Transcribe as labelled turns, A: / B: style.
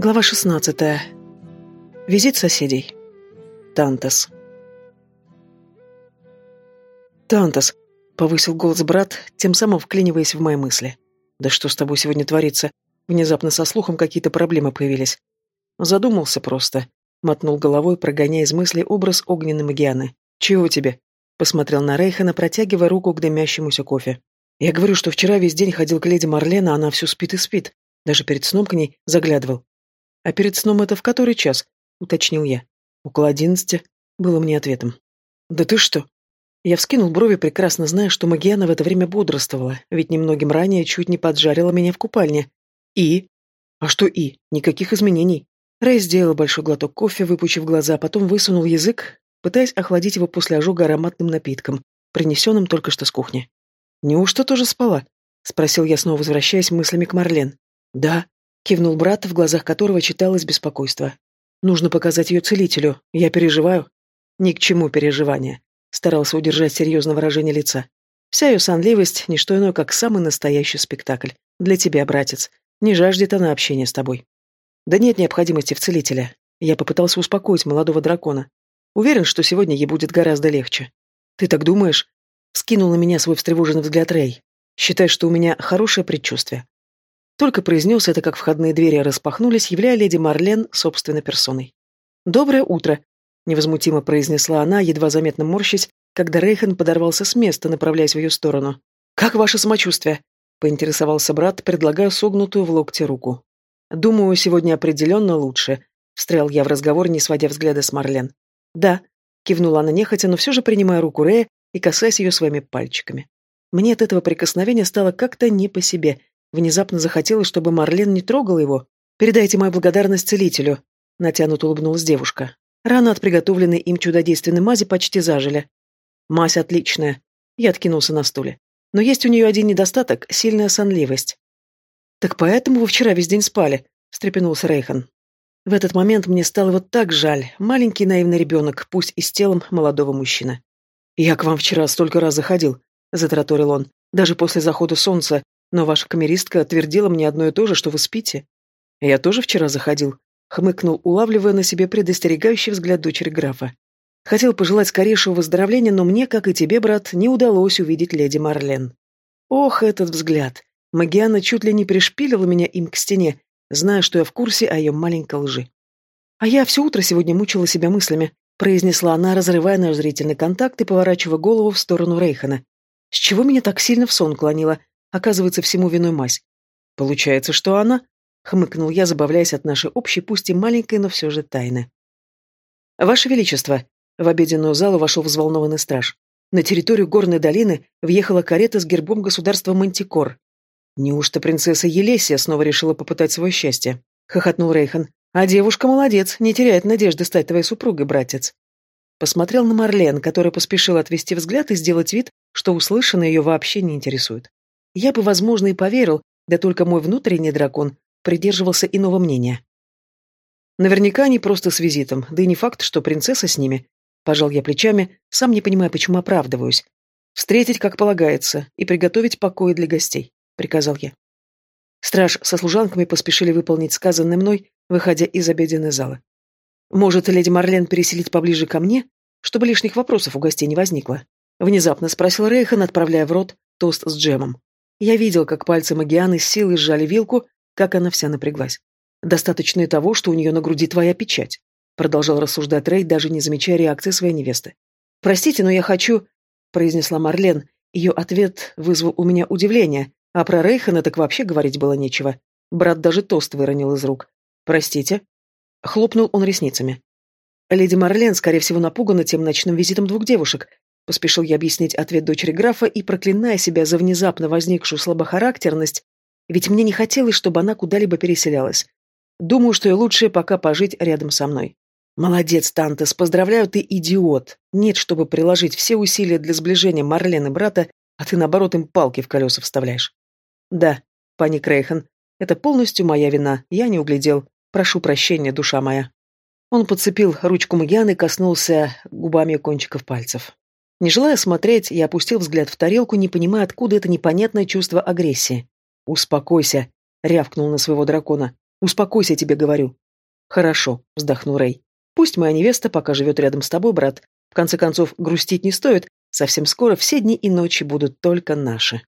A: Глава 16. Визит соседей. Тантас. «Тантас», — повысил голос брат, тем самым вклиниваясь в мои мысли. «Да что с тобой сегодня творится? Внезапно со слухом какие-то проблемы появились». Задумался просто. Мотнул головой, прогоняя из мысли образ огненной магианы. «Чего тебе?» Посмотрел на Рейхана, протягивая руку к дымящемуся кофе. «Я говорю, что вчера весь день ходил к леди Марлена, она все спит и спит. Даже перед сном к ней заглядывал. «А перед сном это в который час?» — уточнил я. «Около одиннадцати», — было мне ответом. «Да ты что?» Я вскинул брови, прекрасно зная, что Магиана в это время бодрствовала, ведь немногим ранее чуть не поджарила меня в купальне. «И?» «А что «и»? Никаких изменений». Рэй сделал большой глоток кофе, выпучив глаза, а потом высунул язык, пытаясь охладить его после ожога ароматным напитком, принесенным только что с кухни. «Неужто тоже спала?» — спросил я, снова возвращаясь мыслями к Марлен. «Да», Кивнул брат, в глазах которого читалось беспокойство. «Нужно показать ее целителю. Я переживаю». «Ни к чему переживания», — старался удержать серьезное выражение лица. «Вся ее сонливость — не что иное, как самый настоящий спектакль. Для тебя, братец. Не жаждет она общения с тобой». «Да нет необходимости в целителе». Я попытался успокоить молодого дракона. Уверен, что сегодня ей будет гораздо легче. «Ты так думаешь?» Скинул на меня свой встревоженный взгляд Рэй. «Считай, что у меня хорошее предчувствие. Только произнес это, как входные двери распахнулись, являя леди Марлен собственной персоной. «Доброе утро», — невозмутимо произнесла она, едва заметно морщась, когда Рейхан подорвался с места, направляясь в ее сторону. «Как ваше самочувствие?» — поинтересовался брат, предлагая согнутую в локте руку. «Думаю, сегодня определенно лучше», — встрял я в разговор, не сводя взгляда с Марлен. «Да», — кивнула она нехотя, но все же принимая руку Рея и касаясь ее своими пальчиками. Мне от этого прикосновения стало как-то не по себе, Внезапно захотелось, чтобы Марлен не трогала его. «Передайте мою благодарность целителю», — натянуто улыбнулась девушка. Раны от приготовленной им чудодейственной мази почти зажили. «Мазь отличная», — я откинулся на стуле. «Но есть у нее один недостаток — сильная сонливость». «Так поэтому вы вчера весь день спали», — встрепенулся Рейхан. В этот момент мне стало вот так жаль. Маленький наивный ребенок, пусть и с телом молодого мужчины. «Я к вам вчера столько раз заходил», — затраторил он. «Даже после захода солнца, но ваша камеристка твердила мне одно и то же, что вы спите. Я тоже вчера заходил, хмыкнул, улавливая на себе предостерегающий взгляд дочери графа. Хотел пожелать скорейшего выздоровления, но мне, как и тебе, брат, не удалось увидеть леди Марлен. Ох, этот взгляд! Магиана чуть ли не пришпилила меня им к стене, зная, что я в курсе о ее маленькой лжи. А я все утро сегодня мучила себя мыслями, произнесла она, разрывая наш зрительный контакт и поворачивая голову в сторону Рейхана. С чего меня так сильно в сон клонило? Оказывается, всему виной мазь. Получается, что она... Хмыкнул я, забавляясь от нашей общей, пусть и маленькой, но все же тайны. «Ваше Величество!» В обеденную залу вошел взволнованный страж. На территорию горной долины въехала карета с гербом государства Мантикор. «Неужто принцесса Елесия снова решила попытать свое счастье?» — хохотнул Рейхан. «А девушка молодец, не теряет надежды стать твоей супругой, братец». Посмотрел на Марлен, которая поспешила отвести взгляд и сделать вид, что услышанное ее вообще не интересует. Я бы, возможно, и поверил, да только мой внутренний дракон придерживался иного мнения. Наверняка они просто с визитом, да и не факт, что принцесса с ними. Пожал я плечами, сам не понимая, почему оправдываюсь. Встретить, как полагается, и приготовить покои для гостей, приказал я. Страж со служанками поспешили выполнить сказанное мной, выходя из обеденной залы. «Может, леди Марлен переселить поближе ко мне, чтобы лишних вопросов у гостей не возникло?» Внезапно спросил Рейхан, отправляя в рот тост с джемом. Я видел, как пальцы Магианы с силой сжали вилку, как она вся напряглась. «Достаточно и того, что у нее на груди твоя печать», продолжал рассуждать Рей, даже не замечая реакции своей невесты. «Простите, но я хочу...» произнесла Марлен. Ее ответ вызвал у меня удивление, а про Рейхана так вообще говорить было нечего. Брат даже тост выронил из рук. «Простите?» Хлопнул он ресницами. Леди Марлен, скорее всего, напугана тем ночным визитом двух девушек, Поспешил я объяснить ответ дочери графа и, проклиная себя за внезапно возникшую слабохарактерность, ведь мне не хотелось, чтобы она куда-либо переселялась. Думаю, что и лучше пока пожить рядом со мной. Молодец, Тантес, поздравляю, ты идиот. Нет, чтобы приложить все усилия для сближения Марлен и брата, а ты, наоборот, им палки в колеса вставляешь. Да, пани Крейхан, это полностью моя вина, я не углядел. Прошу прощения, душа моя. Он подцепил ручку Магианы и коснулся губами кончиков пальцев. Не желая смотреть, я опустил взгляд в тарелку, не понимая, откуда это непонятное чувство агрессии. «Успокойся», — рявкнул на своего дракона. Успокойся, тебе говорю». «Хорошо», — вздохнул Рэй. «Пусть моя невеста пока живет рядом с тобой, брат. В конце концов, грустить не стоит. Совсем скоро все дни и ночи будут только наши».